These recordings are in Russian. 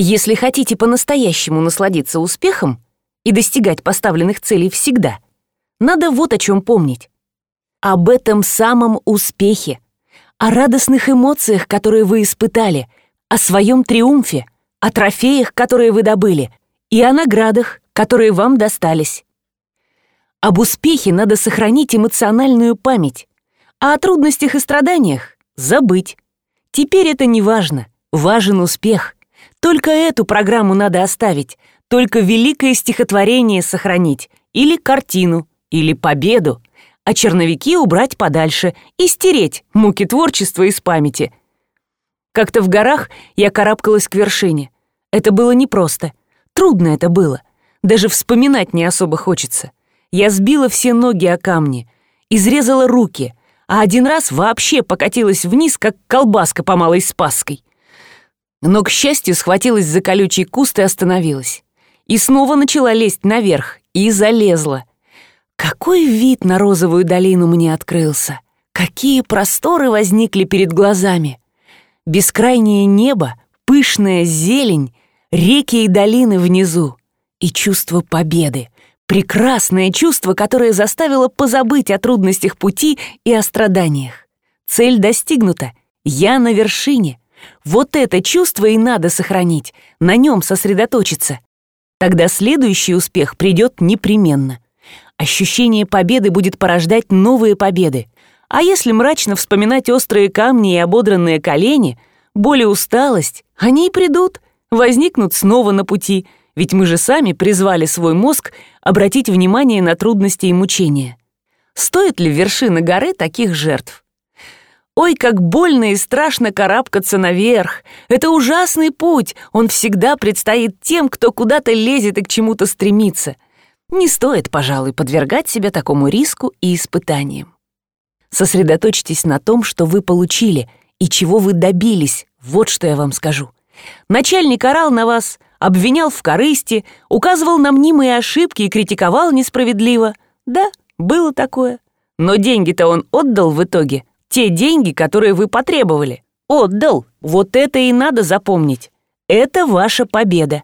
Если хотите по-настоящему насладиться успехом и достигать поставленных целей всегда, надо вот о чем помнить. Об этом самом успехе, о радостных эмоциях, которые вы испытали, о своем триумфе, о трофеях, которые вы добыли, и о наградах, которые вам достались. Об успехе надо сохранить эмоциональную память, а о трудностях и страданиях забыть. Теперь это не важно, важен успех. Только эту программу надо оставить, только великое стихотворение сохранить, или картину, или победу, а черновики убрать подальше и стереть муки творчества из памяти. Как-то в горах я карабкалась к вершине. Это было непросто. Трудно это было. Даже вспоминать не особо хочется. Я сбила все ноги о камни, изрезала руки, а один раз вообще покатилась вниз, как колбаска по малой спасской но, к счастью, схватилась за колючий куст и остановилась. И снова начала лезть наверх, и залезла. Какой вид на розовую долину мне открылся! Какие просторы возникли перед глазами! Бескрайнее небо, пышная зелень, реки и долины внизу. И чувство победы. Прекрасное чувство, которое заставило позабыть о трудностях пути и о страданиях. Цель достигнута. Я на вершине — вот это чувство и надо сохранить, на нем сосредоточиться. Тогда следующий успех придет непременно. Ощущение победы будет порождать новые победы. А если мрачно вспоминать острые камни и ободранные колени, боль и усталость, они и придут, возникнут снова на пути, ведь мы же сами призвали свой мозг обратить внимание на трудности и мучения. Стоит ли вершина горы таких жертв? Ой, как больно и страшно карабкаться наверх. Это ужасный путь, он всегда предстоит тем, кто куда-то лезет и к чему-то стремится. Не стоит, пожалуй, подвергать себя такому риску и испытаниям. Сосредоточьтесь на том, что вы получили и чего вы добились, вот что я вам скажу. Начальник орал на вас, обвинял в корысти, указывал на мнимые ошибки и критиковал несправедливо. Да, было такое. Но деньги-то он отдал в итоге, те деньги, которые вы потребовали. Отдал. Вот это и надо запомнить. Это ваша победа.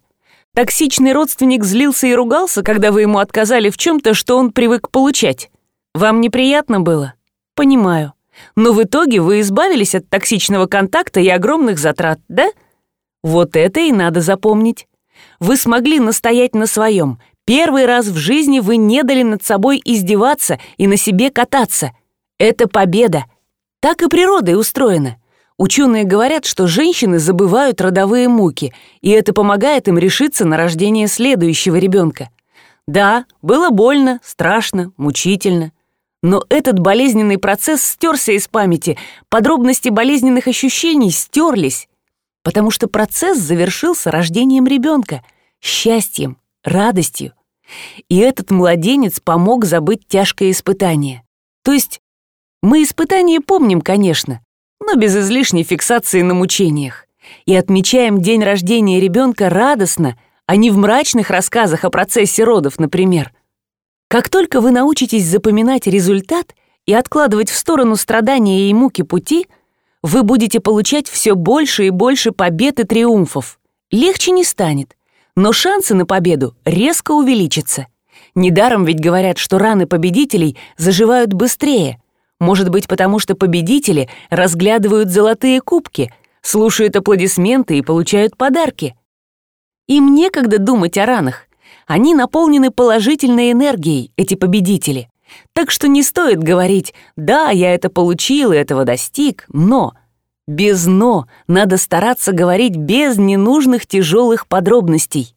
Токсичный родственник злился и ругался, когда вы ему отказали в чем-то, что он привык получать. Вам неприятно было? Понимаю. Но в итоге вы избавились от токсичного контакта и огромных затрат, да? Вот это и надо запомнить. Вы смогли настоять на своем. Первый раз в жизни вы не дали над собой издеваться и на себе кататься. Это победа. Так и природой устроена. Ученые говорят, что женщины забывают родовые муки, и это помогает им решиться на рождение следующего ребенка. Да, было больно, страшно, мучительно. Но этот болезненный процесс стерся из памяти, подробности болезненных ощущений стерлись, потому что процесс завершился рождением ребенка, счастьем, радостью. И этот младенец помог забыть тяжкое испытание. То есть мы испытания помним, конечно, но без излишней фиксации на мучениях. И отмечаем день рождения ребенка радостно, а не в мрачных рассказах о процессе родов, например. Как только вы научитесь запоминать результат и откладывать в сторону страдания и муки пути, вы будете получать все больше и больше побед и триумфов. Легче не станет, но шансы на победу резко увеличатся. Недаром ведь говорят, что раны победителей заживают быстрее, может быть, потому что победители разглядывают золотые кубки, слушают аплодисменты и получают подарки. Им некогда думать о ранах. Они наполнены положительной энергией, эти победители. Так что не стоит говорить «да, я это получил и этого достиг», но... Без «но» надо стараться говорить без ненужных тяжелых подробностей.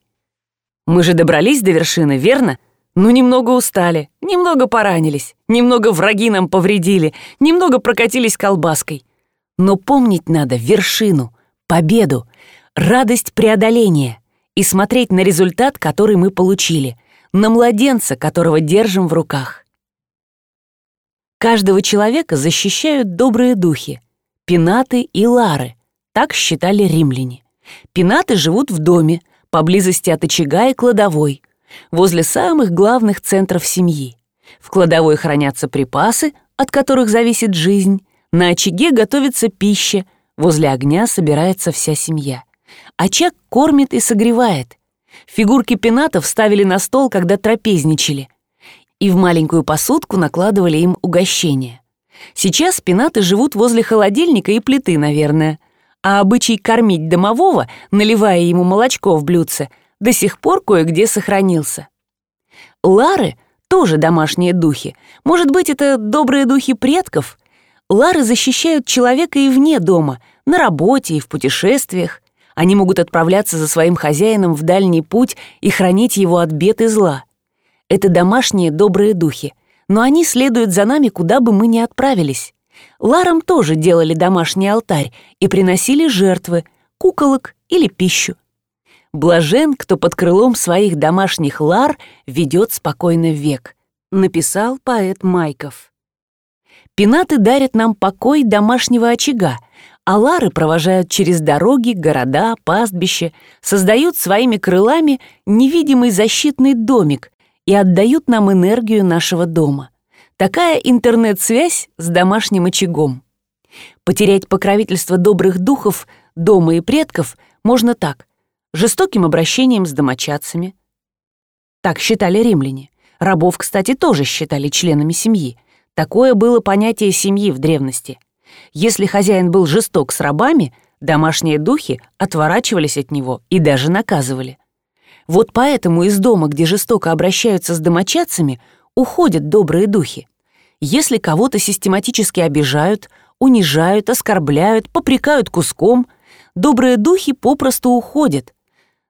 Мы же добрались до вершины, верно? Ну, немного устали, немного поранились, немного враги нам повредили, немного прокатились колбаской. Но помнить надо вершину, победу, радость преодоления и смотреть на результат, который мы получили, на младенца, которого держим в руках. Каждого человека защищают добрые духи, пенаты и лары, так считали римляне. Пенаты живут в доме, поблизости от очага и кладовой, возле самых главных центров семьи. В кладовой хранятся припасы, от которых зависит жизнь, на очаге готовится пища, возле огня собирается вся семья. Очаг кормит и согревает. Фигурки пенатов ставили на стол, когда трапезничали. И в маленькую посудку накладывали им угощение. Сейчас пенаты живут возле холодильника и плиты, наверное. А обычай кормить домового, наливая ему молочко в блюдце, до сих пор кое-где сохранился. Лары — тоже домашние духи. Может быть, это добрые духи предков? Лары защищают человека и вне дома, на работе и в путешествиях. Они могут отправляться за своим хозяином в дальний путь и хранить его от бед и зла. Это домашние добрые духи, но они следуют за нами, куда бы мы ни отправились. Ларам тоже делали домашний алтарь и приносили жертвы, куколок или пищу. Блажен, кто под крылом своих домашних лар ведет спокойно век, написал поэт Майков. Пенаты дарят нам покой домашнего очага, а лары провожают через дороги, города, пастбища, создают своими крылами невидимый защитный домик и отдают нам энергию нашего дома. Такая интернет-связь с домашним очагом. Потерять покровительство добрых духов, дома и предков можно так жестоким обращением с домочадцами. Так считали римляне. Рабов, кстати, тоже считали членами семьи. Такое было понятие семьи в древности. Если хозяин был жесток с рабами, домашние духи отворачивались от него и даже наказывали. Вот поэтому из дома, где жестоко обращаются с домочадцами, уходят добрые духи. Если кого-то систематически обижают, унижают, оскорбляют, попрекают куском, добрые духи попросту уходят,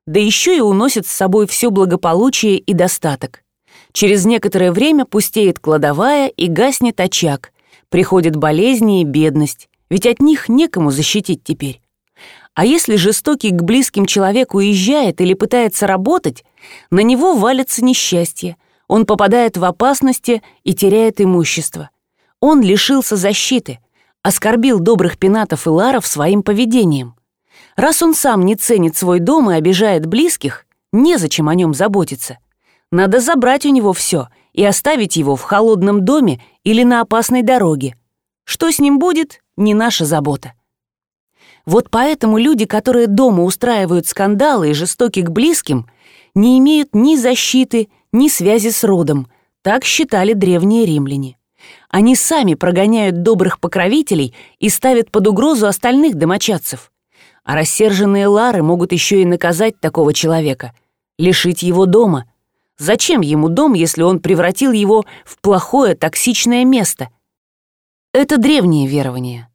да еще и уносит с собой все благополучие и достаток. Через некоторое время пустеет кладовая и гаснет очаг, приходят болезни и бедность, ведь от них некому защитить теперь. А если жестокий к близким человек уезжает или пытается работать, на него валится несчастье, он попадает в опасности и теряет имущество. Он лишился защиты, оскорбил добрых пенатов и ларов своим поведением. Раз он сам не ценит свой дом и обижает близких, незачем о нем заботиться. Надо забрать у него все и оставить его в холодном доме или на опасной дороге. Что с ним будет, не наша забота. Вот поэтому люди, которые дома устраивают скандалы и жестоки к близким, не имеют ни защиты, ни связи с родом. Так считали древние римляне. Они сами прогоняют добрых покровителей и ставят под угрозу остальных домочадцев. А рассерженные Лары могут еще и наказать такого человека, лишить его дома. Зачем ему дом, если он превратил его в плохое токсичное место? Это древнее верование.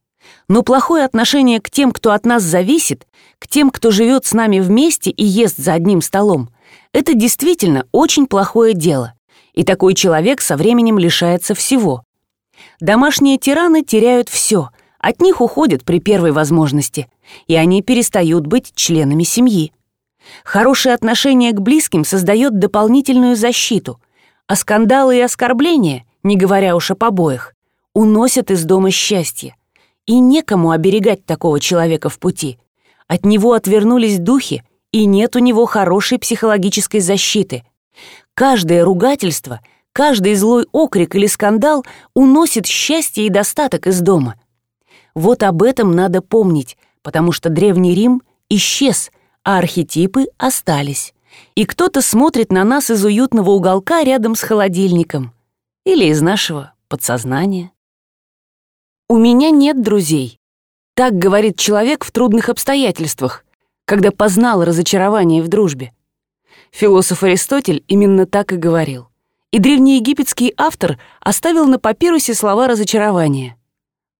Но плохое отношение к тем, кто от нас зависит, к тем, кто живет с нами вместе и ест за одним столом, это действительно очень плохое дело. И такой человек со временем лишается всего. Домашние тираны теряют все — от них уходят при первой возможности, и они перестают быть членами семьи. Хорошее отношение к близким создает дополнительную защиту, а скандалы и оскорбления, не говоря уж о побоях, уносят из дома счастье. И некому оберегать такого человека в пути. От него отвернулись духи, и нет у него хорошей психологической защиты. Каждое ругательство, каждый злой окрик или скандал уносит счастье и достаток из дома. Вот об этом надо помнить, потому что Древний Рим исчез, а архетипы остались. И кто-то смотрит на нас из уютного уголка рядом с холодильником или из нашего подсознания. «У меня нет друзей», — так говорит человек в трудных обстоятельствах, когда познал разочарование в дружбе. Философ Аристотель именно так и говорил. И древнеегипетский автор оставил на папирусе слова разочарования —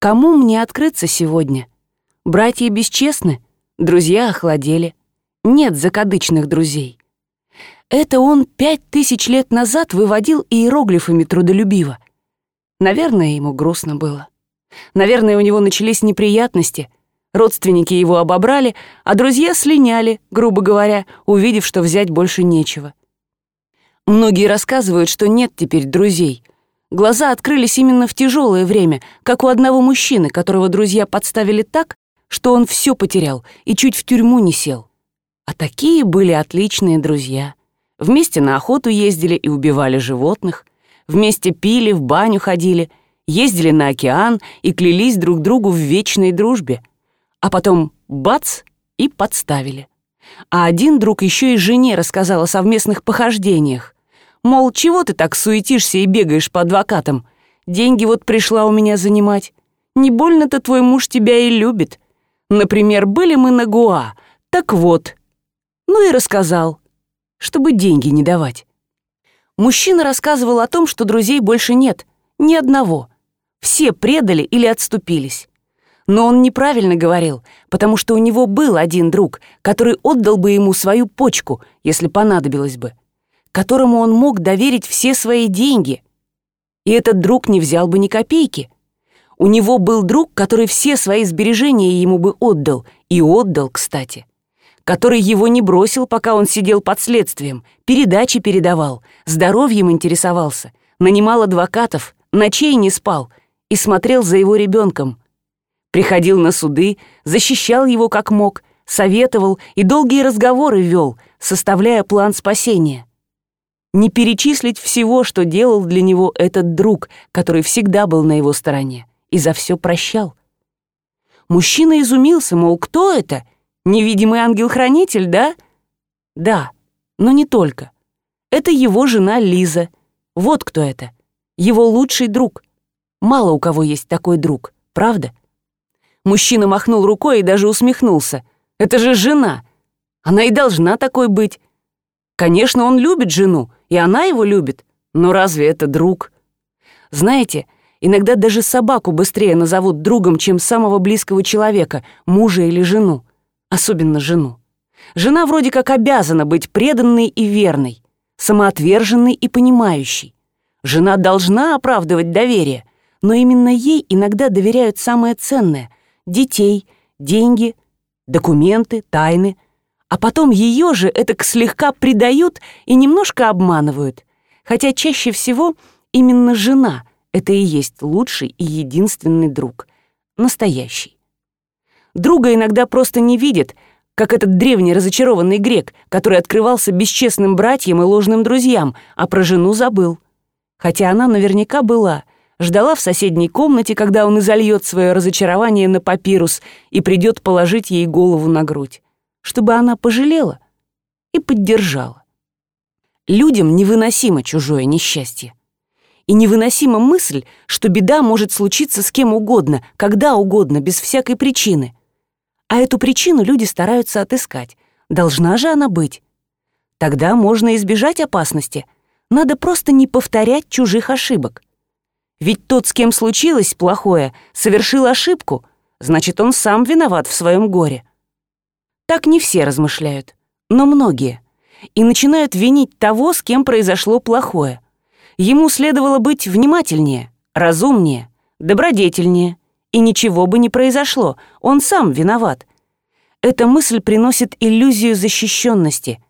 Кому мне открыться сегодня? Братья бесчестны, друзья охладели. Нет закадычных друзей. Это он пять тысяч лет назад выводил иероглифами трудолюбиво. Наверное, ему грустно было. Наверное, у него начались неприятности. Родственники его обобрали, а друзья слиняли, грубо говоря, увидев, что взять больше нечего. Многие рассказывают, что нет теперь друзей, Глаза открылись именно в тяжелое время, как у одного мужчины, которого друзья подставили так, что он все потерял и чуть в тюрьму не сел. А такие были отличные друзья. Вместе на охоту ездили и убивали животных, вместе пили, в баню ходили, ездили на океан и клялись друг другу в вечной дружбе. А потом — бац! — И подставили. А один друг еще и жене рассказал о совместных похождениях. Мол, чего ты так суетишься и бегаешь по адвокатам? Деньги вот пришла у меня занимать. Не больно-то твой муж тебя и любит. Например, были мы на Гуа. Так вот. Ну и рассказал, чтобы деньги не давать. Мужчина рассказывал о том, что друзей больше нет, ни одного. Все предали или отступились. Но он неправильно говорил, потому что у него был один друг, который отдал бы ему свою почку, если понадобилось бы, которому он мог доверить все свои деньги. И этот друг не взял бы ни копейки. У него был друг, который все свои сбережения ему бы отдал, и отдал, кстати который его не бросил, пока он сидел под следствием, передачи передавал, здоровьем интересовался, нанимал адвокатов, ночей не спал и смотрел за его ребенком. Приходил на суды, защищал его как мог, советовал и долгие разговоры вел, составляя план спасения. Не перечислить всего, что делал для него этот друг, который всегда был на его стороне и за все прощал. Мужчина изумился, мол, кто это — Невидимый ангел-хранитель, да? Да, но не только. Это его жена Лиза. Вот кто это. Его лучший друг. Мало у кого есть такой друг, правда? Мужчина махнул рукой и даже усмехнулся. Это же жена. Она и должна такой быть. Конечно, он любит жену, и она его любит. Но разве это друг? Знаете, иногда даже собаку быстрее назовут другом, чем самого близкого человека, мужа или жену особенно жену. Жена вроде как обязана быть преданной и верной, самоотверженной и понимающей. Жена должна оправдывать доверие, но именно ей иногда доверяют самое ценное — детей, деньги, документы, тайны. А потом ее же это слегка предают и немножко обманывают. Хотя чаще всего именно жена — это и есть лучший и единственный друг. Настоящий. Друга иногда просто не видит, как этот древний разочарованный грек, который открывался бесчестным братьям и ложным друзьям, а про жену забыл. Хотя она наверняка была, ждала в соседней комнате, когда он изольет свое разочарование на папирус и придет положить ей голову на грудь, чтобы она пожалела и поддержала. Людям невыносимо чужое несчастье. И невыносима мысль, что беда может случиться с кем угодно, когда угодно, без всякой причины — а эту причину люди стараются отыскать. Должна же она быть. Тогда можно избежать опасности. Надо просто не повторять чужих ошибок. Ведь тот, с кем случилось плохое, совершил ошибку, значит, он сам виноват в своем горе. Так не все размышляют, но многие. И начинают винить того, с кем произошло плохое. Ему следовало быть внимательнее, разумнее, добродетельнее, и ничего бы не произошло, он сам виноват. Эта мысль приносит иллюзию защищенности.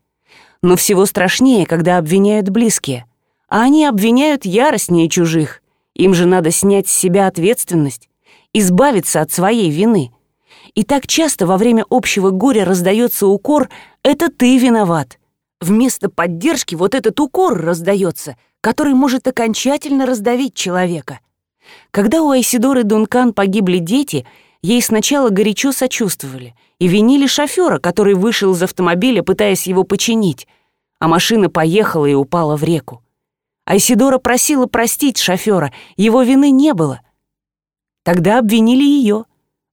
Но всего страшнее, когда обвиняют близкие. А они обвиняют яростнее чужих. Им же надо снять с себя ответственность, избавиться от своей вины. И так часто во время общего горя раздается укор «это ты виноват». Вместо поддержки вот этот укор раздается, который может окончательно раздавить человека — когда у Айсидоры Дункан погибли дети, ей сначала горячо сочувствовали и винили шофера, который вышел из автомобиля, пытаясь его починить, а машина поехала и упала в реку. Айсидора просила простить шофера, его вины не было. Тогда обвинили ее.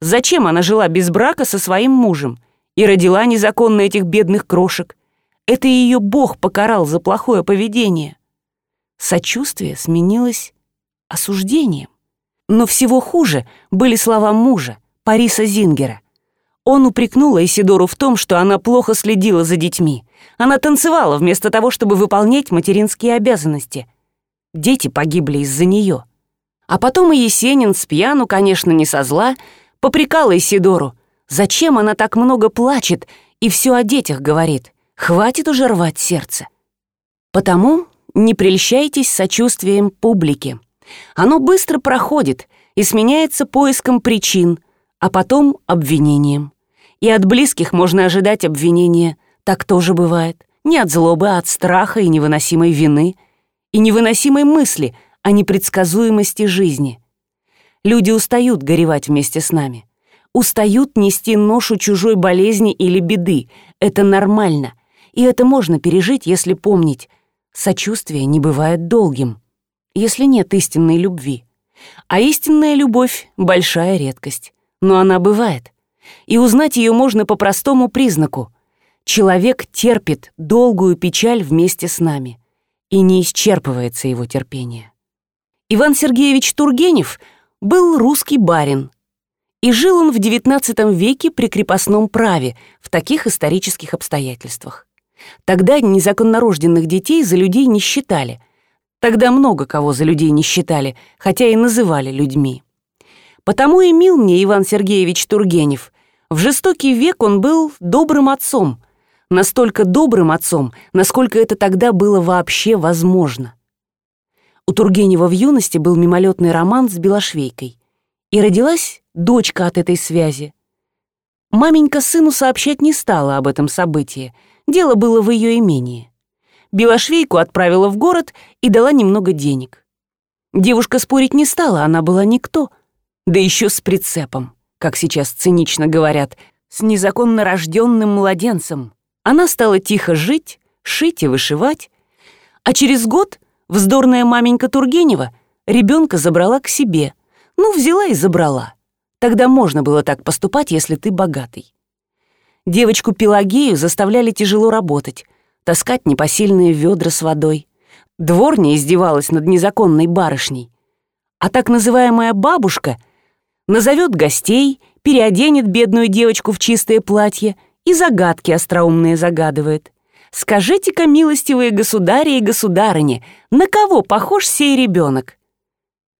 Зачем она жила без брака со своим мужем и родила незаконно этих бедных крошек? Это ее Бог покарал за плохое поведение. Сочувствие сменилось осуждением. Но всего хуже были слова мужа, Париса Зингера. Он упрекнул Исидору в том, что она плохо следила за детьми. Она танцевала вместо того, чтобы выполнять материнские обязанности. Дети погибли из-за нее. А потом и Есенин с пьяну, конечно, не со зла, попрекал Исидору. Зачем она так много плачет и все о детях говорит? Хватит уже рвать сердце. Потому не прельщайтесь сочувствием публики. Оно быстро проходит и сменяется поиском причин, а потом обвинением. И от близких можно ожидать обвинения. Так тоже бывает. Не от злобы, а от страха и невыносимой вины, и невыносимой мысли о непредсказуемости жизни. Люди устают горевать вместе с нами. устают нести ношу чужой болезни или беды. Это нормально. И это можно пережить, если помнить. Сочувствие не бывает долгим, если нет истинной любви. А истинная любовь — большая редкость. Но она бывает. И узнать ее можно по простому признаку. Человек терпит долгую печаль вместе с нами. И не исчерпывается его терпение. Иван Сергеевич Тургенев был русский барин. И жил он в XIX веке при крепостном праве в таких исторических обстоятельствах. Тогда незаконнорожденных детей за людей не считали. Тогда много кого за людей не считали, хотя и называли людьми. Потому и мил мне Иван Сергеевич Тургенев. В жестокий век он был добрым отцом. Настолько добрым отцом, насколько это тогда было вообще возможно. У Тургенева в юности был мимолетный роман с Белошвейкой. И родилась дочка от этой связи. Маменька сыну сообщать не стала об этом событии — Дело было в ее имении. Белошвейку отправила в город и дала немного денег. Девушка спорить не стала, она была никто. Да еще с прицепом, как сейчас цинично говорят, с незаконно рожденным младенцем. Она стала тихо жить, шить и вышивать. А через год вздорная маменька Тургенева ребенка забрала к себе. Ну, взяла и забрала. Тогда можно было так поступать, если ты богатый. Девочку Пелагею заставляли тяжело работать, таскать непосильные ведра с водой. Дворня издевалась над незаконной барышней. А так называемая бабушка назовет гостей, переоденет бедную девочку в чистое платье и загадки остроумные загадывает. «Скажите-ка, милостивые государи и государыни, на кого похож сей ребенок?»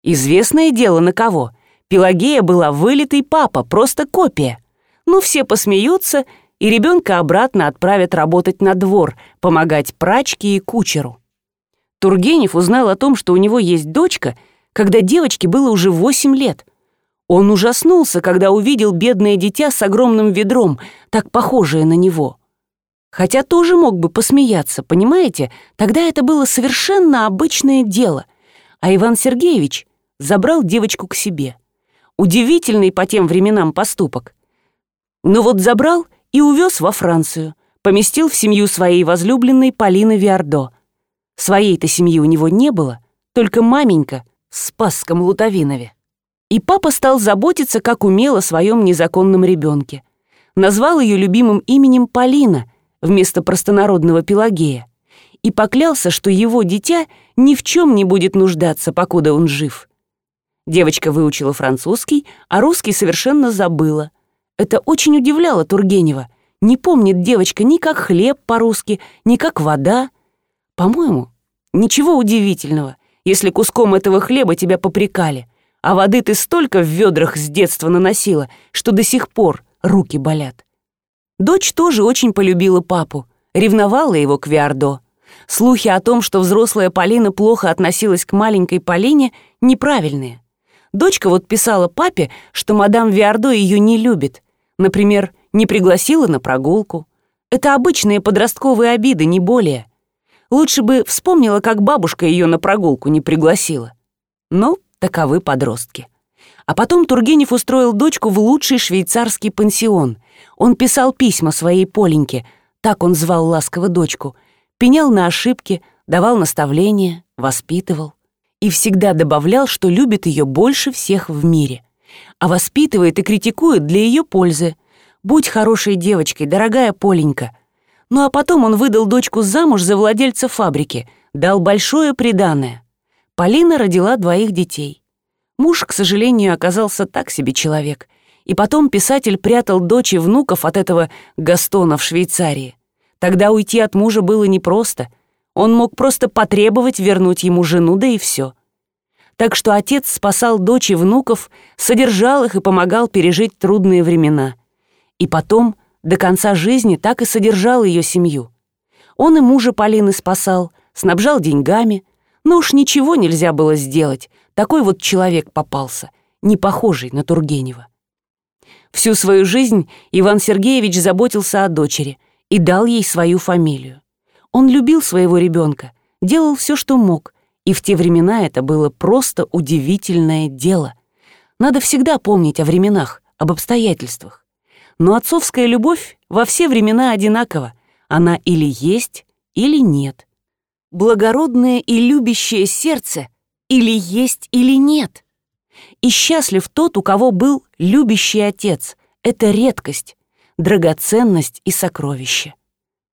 Известное дело, на кого. Пелагея была вылитый папа, просто копия. Ну, все посмеются и ребенка обратно отправят работать на двор, помогать прачке и кучеру. Тургенев узнал о том, что у него есть дочка, когда девочке было уже восемь лет. Он ужаснулся, когда увидел бедное дитя с огромным ведром, так похожее на него. Хотя тоже мог бы посмеяться, понимаете? Тогда это было совершенно обычное дело. А Иван Сергеевич забрал девочку к себе. Удивительный по тем временам поступок. Но вот забрал — и увез во Францию, поместил в семью своей возлюбленной Полины Виардо. Своей-то семьи у него не было, только маменька в Спасском Лутовинове. И папа стал заботиться, как умел о своем незаконном ребенке. Назвал ее любимым именем Полина вместо простонародного Пелагея и поклялся, что его дитя ни в чем не будет нуждаться, покуда он жив. Девочка выучила французский, а русский совершенно забыла — это очень удивляло Тургенева. Не помнит девочка ни как хлеб по-русски, ни как вода. По-моему, ничего удивительного, если куском этого хлеба тебя попрекали, а воды ты столько в ведрах с детства наносила, что до сих пор руки болят. Дочь тоже очень полюбила папу, ревновала его к Виардо. Слухи о том, что взрослая Полина плохо относилась к маленькой Полине, неправильные. Дочка вот писала папе, что мадам Виардо ее не любит, Например, не пригласила на прогулку. Это обычные подростковые обиды, не более. Лучше бы вспомнила, как бабушка ее на прогулку не пригласила. Но таковы подростки. А потом Тургенев устроил дочку в лучший швейцарский пансион. Он писал письма своей Поленьке, так он звал ласково дочку, пенял на ошибки, давал наставления, воспитывал. И всегда добавлял, что любит ее больше всех в мире а воспитывает и критикует для ее пользы. Будь хорошей девочкой, дорогая Поленька. Ну а потом он выдал дочку замуж за владельца фабрики, дал большое приданое. Полина родила двоих детей. Муж, к сожалению, оказался так себе человек. И потом писатель прятал дочь и внуков от этого Гастона в Швейцарии. Тогда уйти от мужа было непросто. Он мог просто потребовать вернуть ему жену, да и все. Так что отец спасал дочь и внуков, содержал их и помогал пережить трудные времена. И потом, до конца жизни, так и содержал ее семью. Он и мужа Полины спасал, снабжал деньгами, но уж ничего нельзя было сделать. Такой вот человек попался, не похожий на Тургенева. Всю свою жизнь Иван Сергеевич заботился о дочери и дал ей свою фамилию. Он любил своего ребенка, делал все, что мог — и в те времена это было просто удивительное дело. Надо всегда помнить о временах, об обстоятельствах. Но отцовская любовь во все времена одинакова. Она или есть, или нет. Благородное и любящее сердце или есть, или нет. И счастлив тот, у кого был любящий отец. Это редкость, драгоценность и сокровище.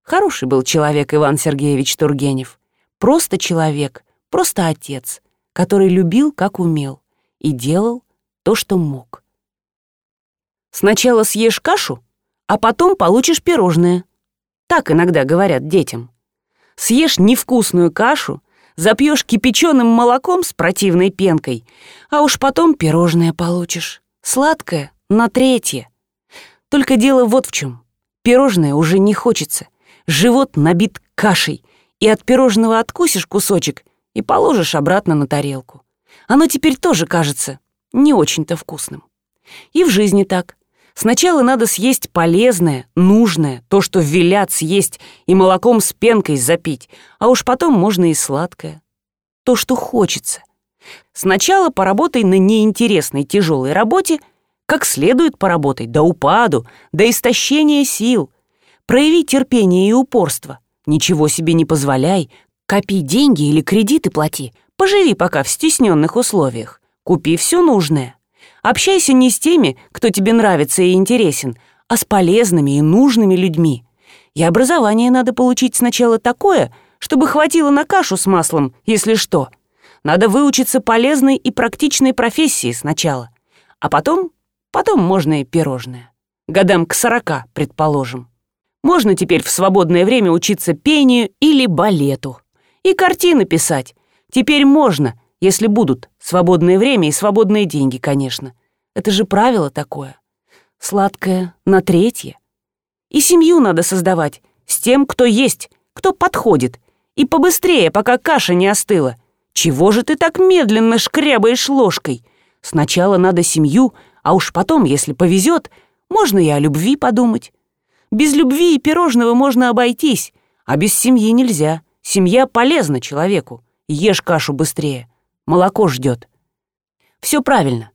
Хороший был человек Иван Сергеевич Тургенев. Просто человек, просто отец, который любил, как умел, и делал то, что мог. Сначала съешь кашу, а потом получишь пирожное. Так иногда говорят детям. Съешь невкусную кашу, запьешь кипяченым молоком с противной пенкой, а уж потом пирожное получишь. Сладкое на третье. Только дело вот в чем. Пирожное уже не хочется. Живот набит кашей, и от пирожного откусишь кусочек и положишь обратно на тарелку. Оно теперь тоже кажется не очень-то вкусным. И в жизни так. Сначала надо съесть полезное, нужное, то, что велят съесть, и молоком с пенкой запить, а уж потом можно и сладкое. То, что хочется. Сначала поработай на неинтересной тяжелой работе, как следует поработай, до упаду, до истощения сил. Прояви терпение и упорство. Ничего себе не позволяй. Копи деньги или кредиты плати. Поживи пока в стесненных условиях. Купи все нужное. Общайся не с теми, кто тебе нравится и интересен, а с полезными и нужными людьми. И образование надо получить сначала такое, чтобы хватило на кашу с маслом, если что. Надо выучиться полезной и практичной профессии сначала. А потом, потом можно и пирожное. Годам к сорока, предположим. Можно теперь в свободное время учиться пению или балету. И картины писать. Теперь можно, если будут свободное время и свободные деньги, конечно. Это же правило такое. Сладкое на третье. И семью надо создавать с тем, кто есть, кто подходит. И побыстрее, пока каша не остыла. Чего же ты так медленно шкрябаешь ложкой? Сначала надо семью, а уж потом, если повезет, можно и о любви подумать. Без любви и пирожного можно обойтись, а без семьи нельзя. Семья полезна человеку. Ешь кашу быстрее. Молоко ждет. Все правильно.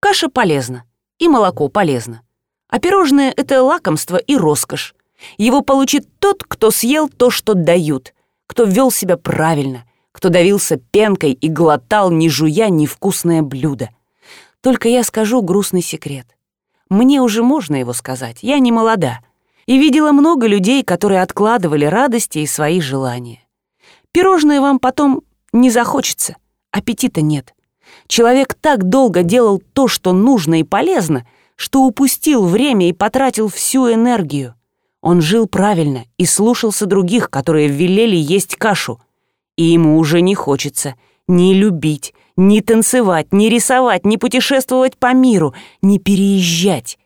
Каша полезна, и молоко полезно. А пирожное — это лакомство и роскошь. Его получит тот, кто съел то, что дают, кто вел себя правильно, кто давился пенкой и глотал, не жуя, невкусное блюдо. Только я скажу грустный секрет. Мне уже можно его сказать, я не молода и видела много людей, которые откладывали радости и свои желания. Пирожное вам потом не захочется, аппетита нет. Человек так долго делал то, что нужно и полезно, что упустил время и потратил всю энергию. Он жил правильно и слушался других, которые велели есть кашу. И ему уже не хочется ни любить, ни танцевать, ни рисовать, ни путешествовать по миру, ни переезжать.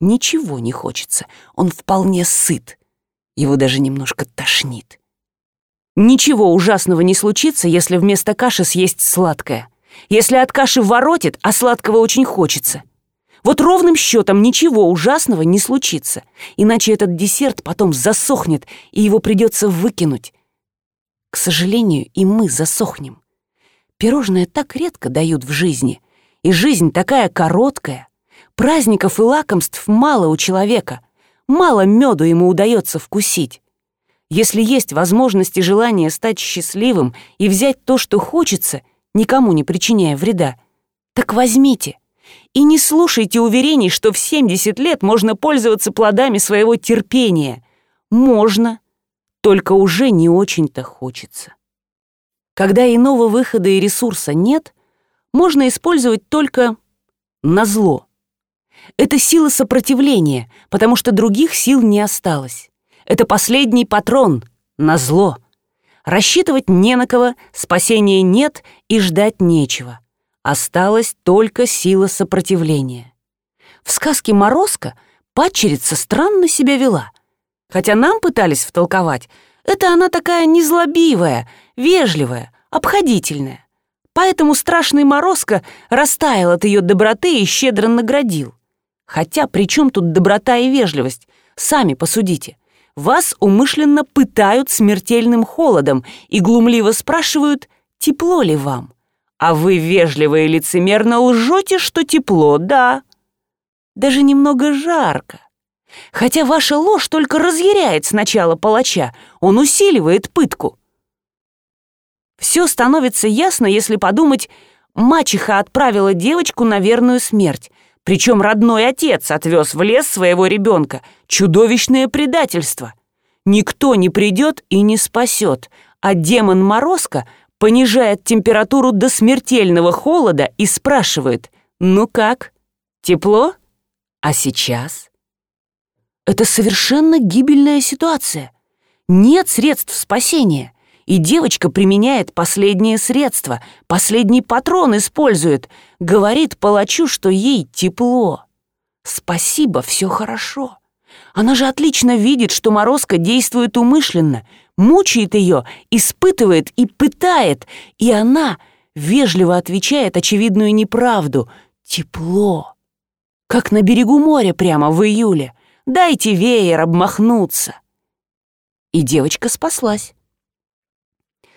Ничего не хочется, он вполне сыт. Его даже немножко тошнит. Ничего ужасного не случится, если вместо каши съесть сладкое. Если от каши воротит, а сладкого очень хочется. Вот ровным счетом ничего ужасного не случится, иначе этот десерт потом засохнет, и его придется выкинуть. К сожалению, и мы засохнем. Пирожное так редко дают в жизни, и жизнь такая короткая — Праздников и лакомств мало у человека, мало меду ему удается вкусить. Если есть возможность и желание стать счастливым и взять то, что хочется, никому не причиняя вреда, так возьмите. И не слушайте уверений, что в 70 лет можно пользоваться плодами своего терпения. Можно, только уже не очень-то хочется. Когда иного выхода и ресурса нет, можно использовать только назло. Это сила сопротивления, потому что других сил не осталось. Это последний патрон на зло. Рассчитывать не на кого, спасения нет и ждать нечего. Осталась только сила сопротивления. В сказке «Морозко» падчерица странно себя вела. Хотя нам пытались втолковать, это она такая незлобивая, вежливая, обходительная. Поэтому страшный Морозко растаял от ее доброты и щедро наградил. Хотя при чем тут доброта и вежливость? Сами посудите. Вас умышленно пытают смертельным холодом и глумливо спрашивают, тепло ли вам. А вы вежливо и лицемерно лжете, что тепло, да. даже немного жарко. Хотя ваша ложь только разъяряет сначала палача, он усиливает пытку. Все становится ясно, если подумать, мачеха отправила девочку на верную смерть, причем родной отец отвез в лес своего ребенка. Чудовищное предательство. Никто не придет и не спасет, а демон Морозко понижает температуру до смертельного холода и спрашивает «Ну как? Тепло? А сейчас?» Это совершенно гибельная ситуация. Нет средств спасения. И девочка применяет последнее средство, последний патрон использует, говорит палачу, что ей тепло. Спасибо, все хорошо. Она же отлично видит, что Морозко действует умышленно, мучает ее, испытывает и пытает, и она вежливо отвечает очевидную неправду. Тепло. Как на берегу моря прямо в июле. Дайте веер обмахнуться. И девочка спаслась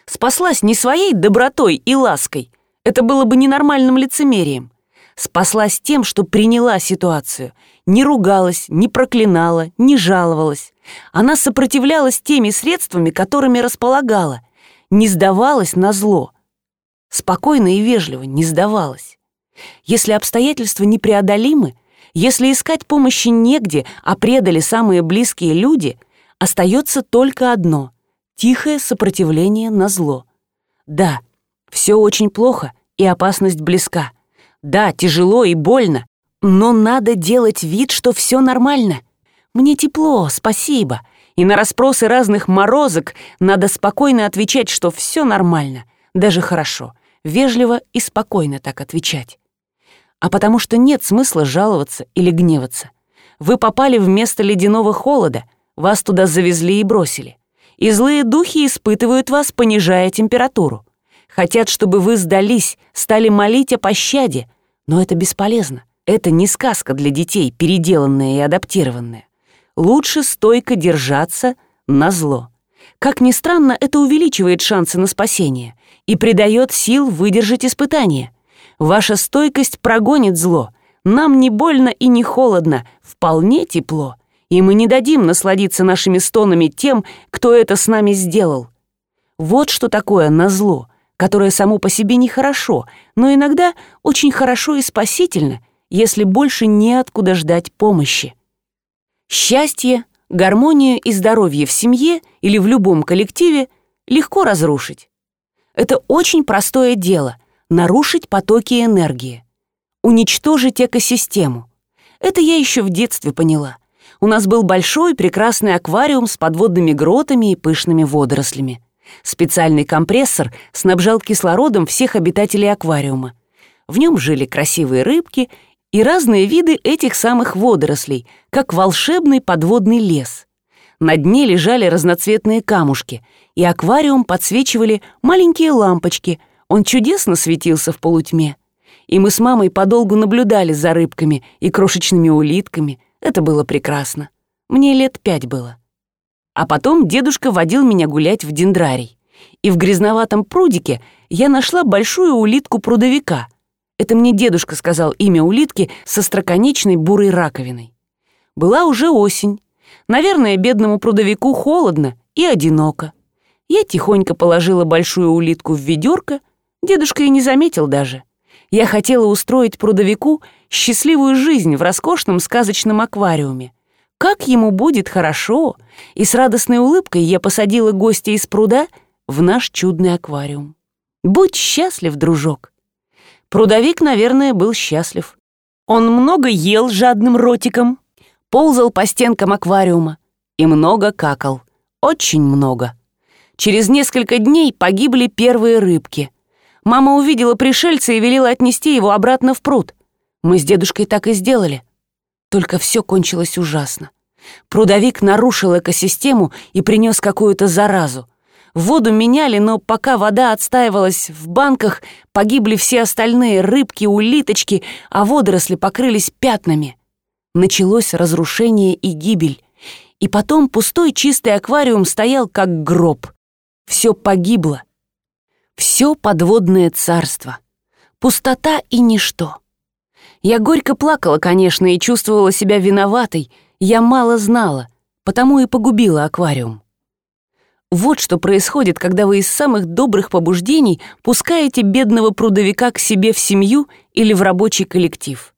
спаслась не своей добротой и лаской, это было бы ненормальным лицемерием. Спаслась тем, что приняла ситуацию, не ругалась, не проклинала, не жаловалась. Она сопротивлялась теми средствами, которыми располагала, не сдавалась на зло. Спокойно и вежливо не сдавалась. Если обстоятельства непреодолимы, если искать помощи негде, а предали самые близкие люди, остается только одно Тихое сопротивление на зло. Да, все очень плохо, и опасность близка. Да, тяжело и больно, но надо делать вид, что все нормально. Мне тепло, спасибо. И на расспросы разных морозок надо спокойно отвечать, что все нормально, даже хорошо, вежливо и спокойно так отвечать. А потому что нет смысла жаловаться или гневаться. Вы попали в место ледяного холода, вас туда завезли и бросили и злые духи испытывают вас, понижая температуру. Хотят, чтобы вы сдались, стали молить о пощаде, но это бесполезно. Это не сказка для детей, переделанная и адаптированная. Лучше стойко держаться на зло. Как ни странно, это увеличивает шансы на спасение и придает сил выдержать испытание. Ваша стойкость прогонит зло. Нам не больно и не холодно, вполне тепло — и мы не дадим насладиться нашими стонами тем, кто это с нами сделал. Вот что такое назло, которое само по себе нехорошо, но иногда очень хорошо и спасительно, если больше неоткуда ждать помощи. Счастье, гармонию и здоровье в семье или в любом коллективе легко разрушить. Это очень простое дело — нарушить потоки энергии, уничтожить экосистему. Это я еще в детстве поняла — у нас был большой прекрасный аквариум с подводными гротами и пышными водорослями. Специальный компрессор снабжал кислородом всех обитателей аквариума. В нем жили красивые рыбки и разные виды этих самых водорослей, как волшебный подводный лес. На дне лежали разноцветные камушки, и аквариум подсвечивали маленькие лампочки. Он чудесно светился в полутьме. И мы с мамой подолгу наблюдали за рыбками и крошечными улитками, это было прекрасно. Мне лет пять было. А потом дедушка водил меня гулять в дендрарий. И в грязноватом прудике я нашла большую улитку-прудовика. Это мне дедушка сказал имя улитки со строконечной бурой раковиной. Была уже осень. Наверное, бедному прудовику холодно и одиноко. Я тихонько положила большую улитку в ведерко, дедушка и не заметил даже. Я хотела устроить прудовику счастливую жизнь в роскошном сказочном аквариуме. Как ему будет хорошо! И с радостной улыбкой я посадила гостя из пруда в наш чудный аквариум. Будь счастлив, дружок. Прудовик, наверное, был счастлив. Он много ел жадным ротиком, ползал по стенкам аквариума и много какал. Очень много. Через несколько дней погибли первые рыбки. Мама увидела пришельца и велела отнести его обратно в пруд. Мы с дедушкой так и сделали. Только все кончилось ужасно. Прудовик нарушил экосистему и принес какую-то заразу. Воду меняли, но пока вода отстаивалась в банках, погибли все остальные рыбки, улиточки, а водоросли покрылись пятнами. Началось разрушение и гибель. И потом пустой чистый аквариум стоял как гроб. Все погибло. Все подводное царство. Пустота и ничто. Я горько плакала, конечно, и чувствовала себя виноватой. Я мало знала, потому и погубила аквариум. Вот что происходит, когда вы из самых добрых побуждений пускаете бедного прудовика к себе в семью или в рабочий коллектив.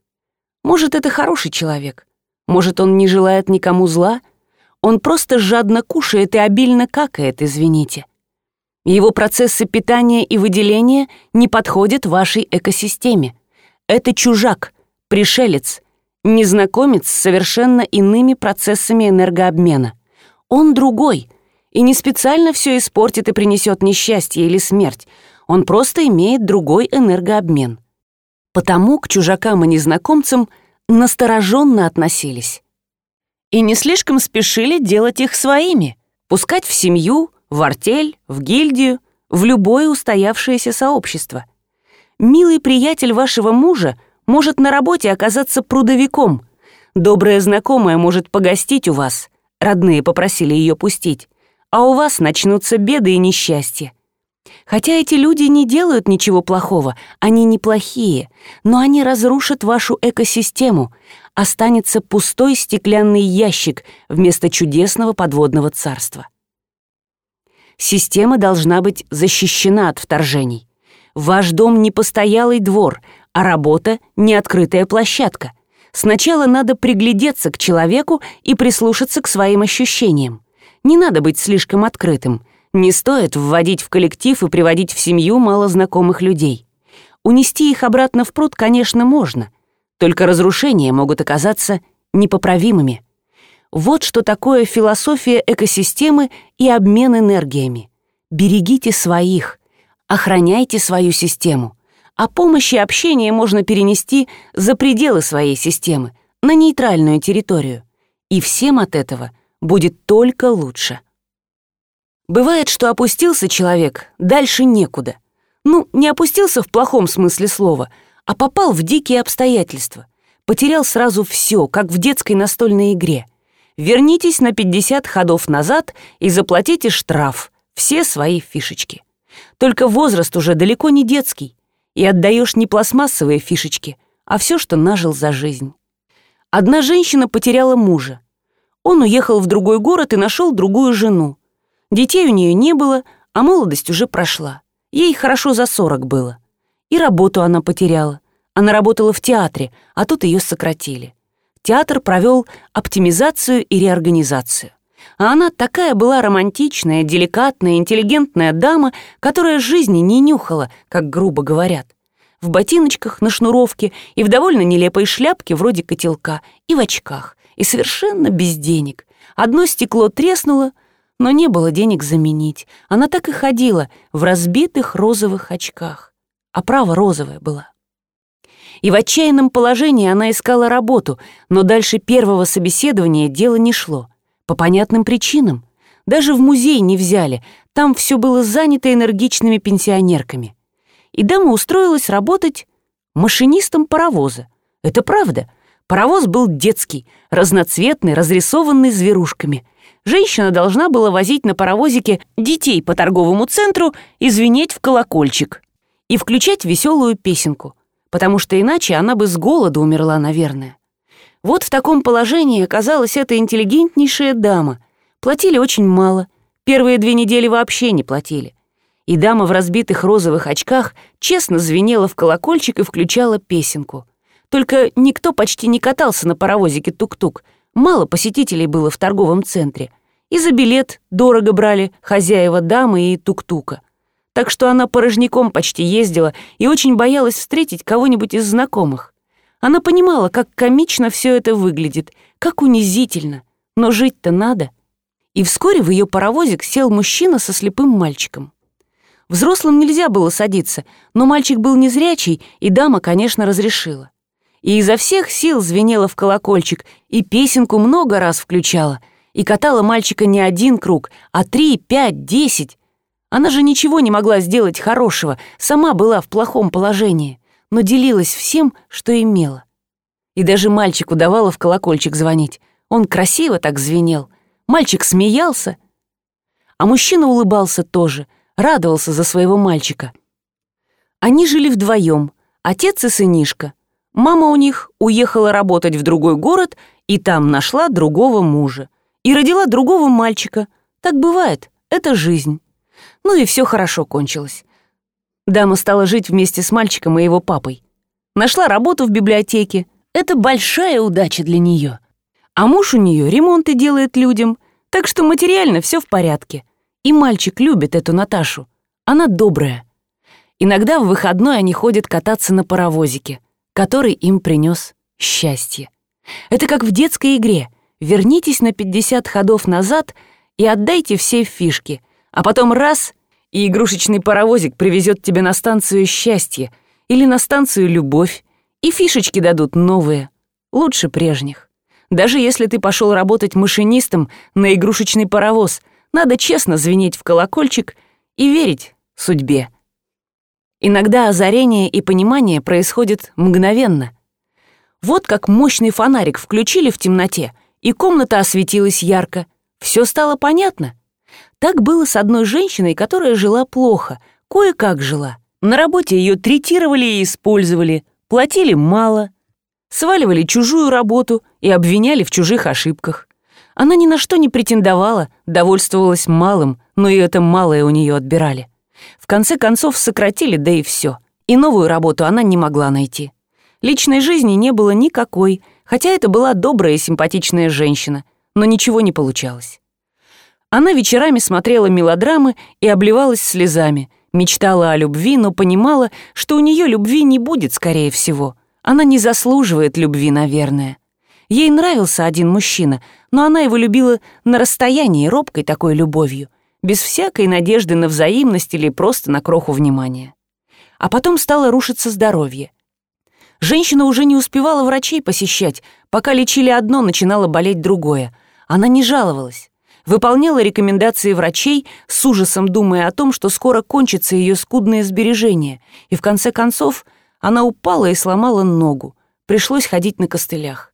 Может, это хороший человек. Может, он не желает никому зла. Он просто жадно кушает и обильно какает, извините. Его процессы питания и выделения не подходят вашей экосистеме. Это чужак, пришелец, незнакомец с совершенно иными процессами энергообмена. Он другой — и не специально все испортит и принесет несчастье или смерть. Он просто имеет другой энергообмен. Потому к чужакам и незнакомцам настороженно относились. И не слишком спешили делать их своими, пускать в семью, в артель, в гильдию, в любое устоявшееся сообщество. Милый приятель вашего мужа может на работе оказаться прудовиком. Добрая знакомая может погостить у вас. Родные попросили ее пустить а у вас начнутся беды и несчастья. Хотя эти люди не делают ничего плохого, они неплохие, но они разрушат вашу экосистему, останется пустой стеклянный ящик вместо чудесного подводного царства. Система должна быть защищена от вторжений. Ваш дом не постоялый двор, а работа — не открытая площадка. Сначала надо приглядеться к человеку и прислушаться к своим ощущениям. Не надо быть слишком открытым. Не стоит вводить в коллектив и приводить в семью малознакомых людей. Унести их обратно в пруд, конечно, можно. Только разрушения могут оказаться непоправимыми. Вот что такое философия экосистемы и обмен энергиями. Берегите своих, охраняйте свою систему. А помощь и общение можно перенести за пределы своей системы, на нейтральную территорию. И всем от этого будет только лучше. Бывает, что опустился человек, дальше некуда. Ну, не опустился в плохом смысле слова, а попал в дикие обстоятельства. Потерял сразу все, как в детской настольной игре. Вернитесь на 50 ходов назад и заплатите штраф, все свои фишечки. Только возраст уже далеко не детский, и отдаешь не пластмассовые фишечки, а все, что нажил за жизнь. Одна женщина потеряла мужа, он уехал в другой город и нашел другую жену. Детей у нее не было, а молодость уже прошла. Ей хорошо за сорок было. И работу она потеряла. Она работала в театре, а тут ее сократили. Театр провел оптимизацию и реорганизацию. А она такая была романтичная, деликатная, интеллигентная дама, которая жизни не нюхала, как грубо говорят. В ботиночках на шнуровке и в довольно нелепой шляпке вроде котелка и в очках и совершенно без денег. Одно стекло треснуло, но не было денег заменить. Она так и ходила в разбитых розовых очках. А право розовая была. И в отчаянном положении она искала работу, но дальше первого собеседования дело не шло. По понятным причинам. Даже в музей не взяли, там все было занято энергичными пенсионерками. И дама устроилась работать машинистом паровоза. Это правда — Паровоз был детский, разноцветный, разрисованный зверушками. Женщина должна была возить на паровозике детей по торговому центру и звенеть в колокольчик. И включать веселую песенку, потому что иначе она бы с голоду умерла, наверное. Вот в таком положении оказалась эта интеллигентнейшая дама. Платили очень мало. Первые две недели вообще не платили. И дама в разбитых розовых очках честно звенела в колокольчик и включала песенку. Только никто почти не катался на паровозике тук-тук. Мало посетителей было в торговом центре. И за билет дорого брали хозяева дамы и тук-тука. Так что она порожняком почти ездила и очень боялась встретить кого-нибудь из знакомых. Она понимала, как комично все это выглядит, как унизительно, но жить-то надо. И вскоре в ее паровозик сел мужчина со слепым мальчиком. Взрослым нельзя было садиться, но мальчик был незрячий, и дама, конечно, разрешила и изо всех сил звенела в колокольчик, и песенку много раз включала, и катала мальчика не один круг, а три, пять, десять. Она же ничего не могла сделать хорошего, сама была в плохом положении, но делилась всем, что имела. И даже мальчику давала в колокольчик звонить. Он красиво так звенел. Мальчик смеялся, а мужчина улыбался тоже, радовался за своего мальчика. Они жили вдвоем, отец и сынишка — Мама у них уехала работать в другой город и там нашла другого мужа. И родила другого мальчика. Так бывает, это жизнь. Ну и все хорошо кончилось. Дама стала жить вместе с мальчиком и его папой. Нашла работу в библиотеке. Это большая удача для нее. А муж у нее ремонты делает людям, так что материально все в порядке. И мальчик любит эту Наташу. Она добрая. Иногда в выходной они ходят кататься на паровозике, который им принес счастье. Это как в детской игре. Вернитесь на 50 ходов назад и отдайте все фишки, а потом раз — и игрушечный паровозик привезет тебя на станцию счастье или на станцию любовь, и фишечки дадут новые, лучше прежних. Даже если ты пошел работать машинистом на игрушечный паровоз, надо честно звенеть в колокольчик и верить судьбе. Иногда озарение и понимание происходит мгновенно. Вот как мощный фонарик включили в темноте, и комната осветилась ярко. Все стало понятно. Так было с одной женщиной, которая жила плохо, кое-как жила. На работе ее третировали и использовали, платили мало, сваливали чужую работу и обвиняли в чужих ошибках. Она ни на что не претендовала, довольствовалась малым, но и это малое у нее отбирали. В конце концов сократили, да и все. И новую работу она не могла найти. Личной жизни не было никакой, хотя это была добрая и симпатичная женщина, но ничего не получалось. Она вечерами смотрела мелодрамы и обливалась слезами, мечтала о любви, но понимала, что у нее любви не будет, скорее всего. Она не заслуживает любви, наверное. Ей нравился один мужчина, но она его любила на расстоянии, робкой такой любовью, без всякой надежды на взаимность или просто на кроху внимания. А потом стало рушиться здоровье. Женщина уже не успевала врачей посещать, пока лечили одно, начинало болеть другое. Она не жаловалась выполняла рекомендации врачей, с ужасом думая о том, что скоро кончится ее скудное сбережение, и в конце концов она упала и сломала ногу. Пришлось ходить на костылях.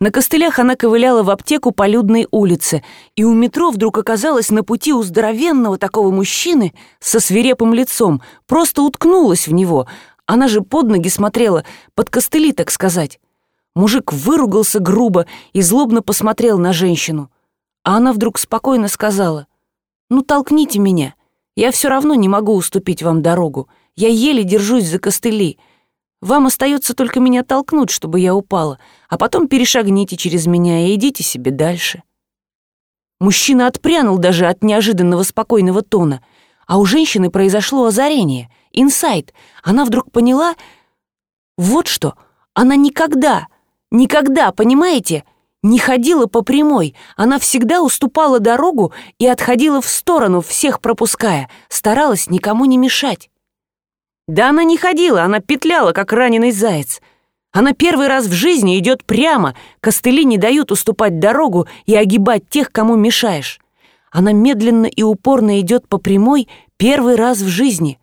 На костылях она ковыляла в аптеку по людной улице, и у метро вдруг оказалась на пути у здоровенного такого мужчины со свирепым лицом, просто уткнулась в него. Она же под ноги смотрела, под костыли, так сказать. Мужик выругался грубо и злобно посмотрел на женщину. А она вдруг спокойно сказала, «Ну, толкните меня. Я все равно не могу уступить вам дорогу. Я еле держусь за костыли. Вам остается только меня толкнуть, чтобы я упала, а потом перешагните через меня и идите себе дальше». Мужчина отпрянул даже от неожиданного спокойного тона, а у женщины произошло озарение, инсайт. Она вдруг поняла, вот что, она никогда, никогда, понимаете, не ходила по прямой, она всегда уступала дорогу и отходила в сторону, всех пропуская, старалась никому не мешать. Да она не ходила, она петляла, как раненый заяц. Она первый раз в жизни идет прямо, костыли не дают уступать дорогу и огибать тех, кому мешаешь. Она медленно и упорно идет по прямой первый раз в жизни.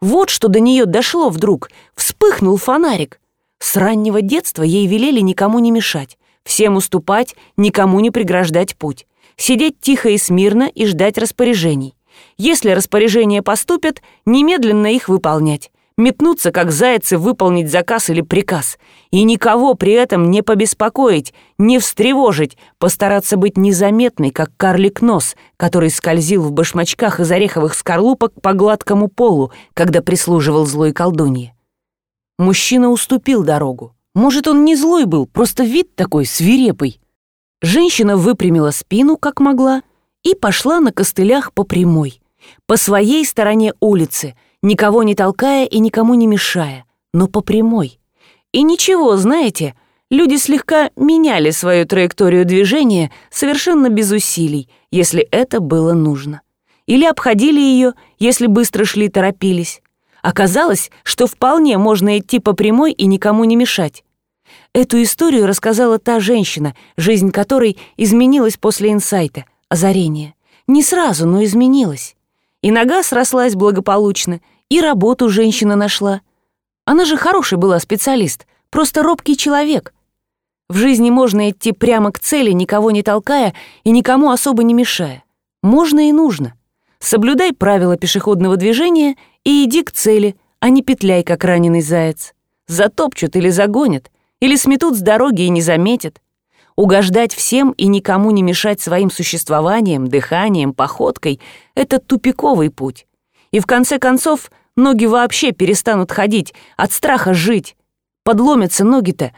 Вот что до нее дошло вдруг, вспыхнул фонарик. С раннего детства ей велели никому не мешать. Всем уступать, никому не преграждать путь. Сидеть тихо и смирно и ждать распоряжений. Если распоряжения поступят, немедленно их выполнять. Метнуться, как зайцы, выполнить заказ или приказ. И никого при этом не побеспокоить, не встревожить, постараться быть незаметной, как карлик нос, который скользил в башмачках из ореховых скорлупок по гладкому полу, когда прислуживал злой колдунье. Мужчина уступил дорогу. Может, он не злой был, просто вид такой свирепый. Женщина выпрямила спину, как могла, и пошла на костылях по прямой, по своей стороне улицы, никого не толкая и никому не мешая, но по прямой. И ничего, знаете, люди слегка меняли свою траекторию движения совершенно без усилий, если это было нужно. Или обходили ее, если быстро шли торопились. Оказалось, что вполне можно идти по прямой и никому не мешать. Эту историю рассказала та женщина, жизнь которой изменилась после инсайта, озарения. Не сразу, но изменилась. И нога срослась благополучно, и работу женщина нашла. Она же хороший была специалист, просто робкий человек. В жизни можно идти прямо к цели, никого не толкая и никому особо не мешая. Можно и нужно. Соблюдай правила пешеходного движения и иди к цели, а не петляй, как раненый заяц. затопчут или загонят, или сметут с дороги и не заметят. Угождать всем и никому не мешать своим существованием, дыханием, походкой — это тупиковый путь. И в конце концов ноги вообще перестанут ходить, от страха жить. Подломятся ноги-то.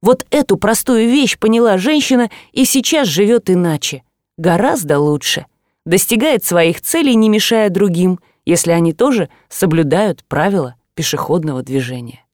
Вот эту простую вещь поняла женщина и сейчас живет иначе. Гораздо лучше. Достигает своих целей, не мешая другим, если они тоже соблюдают правила пешеходного движения.